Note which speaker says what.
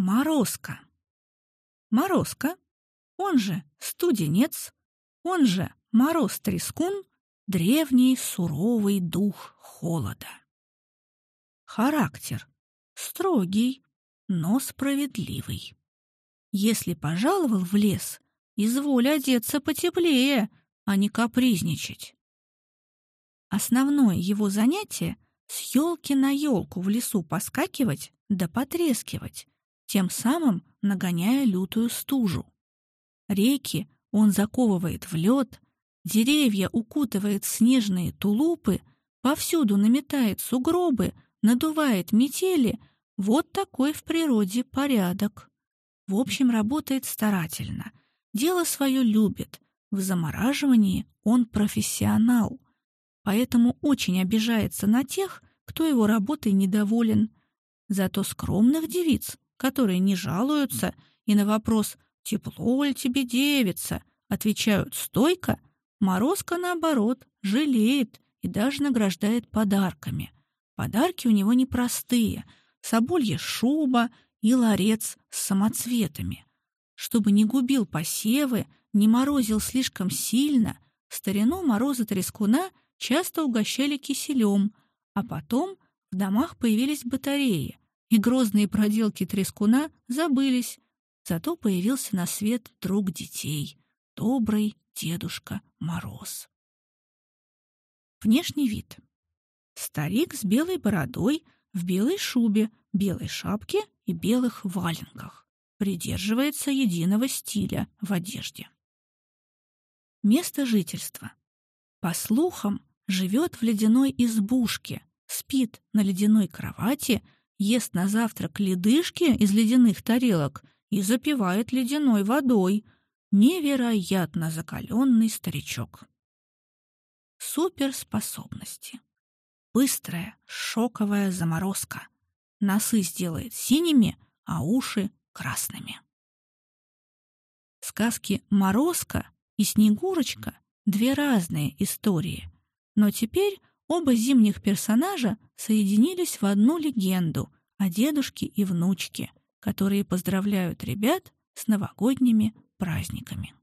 Speaker 1: Морозко. Морозко, он же студенец, он же мороз-трескун, древний суровый дух холода. Характер строгий, но справедливый. Если пожаловал в лес, изволь одеться потеплее, а не капризничать. Основное его занятие — с елки на елку в лесу поскакивать да потрескивать, тем самым нагоняя лютую стужу. Реки он заковывает в лед, деревья укутывает снежные тулупы, повсюду наметает сугробы, надувает метели. Вот такой в природе порядок. В общем, работает старательно. Дело свое любит. В замораживании он профессионал. Поэтому очень обижается на тех, кто его работой недоволен. Зато скромных девиц, которые не жалуются и на вопрос «Тепло ли тебе, девица?» отвечают стойко, Морозко, наоборот, жалеет и даже награждает подарками. Подарки у него непростые — соболья шуба и ларец с самоцветами. Чтобы не губил посевы, не морозил слишком сильно, старину мороза трескуна часто угощали киселем, а потом в домах появились батареи, и грозные проделки трескуна забылись. Зато появился на свет друг детей — добрый Дедушка Мороз. Внешний вид. Старик с белой бородой, в белой шубе, белой шапке и белых валенках. Придерживается единого стиля в одежде. Место жительства. По слухам, живет в ледяной избушке, спит на ледяной кровати, ест на завтрак ледышки из ледяных тарелок и запивает ледяной водой. Невероятно закаленный старичок. Суперспособности. Быстрая, шоковая заморозка. Носы сделает синими, а уши — красными. Сказки «Морозко» и «Снегурочка» — две разные истории, но теперь оба зимних персонажа соединились в одну легенду о дедушке и внучке, которые поздравляют ребят с новогодними праздниками.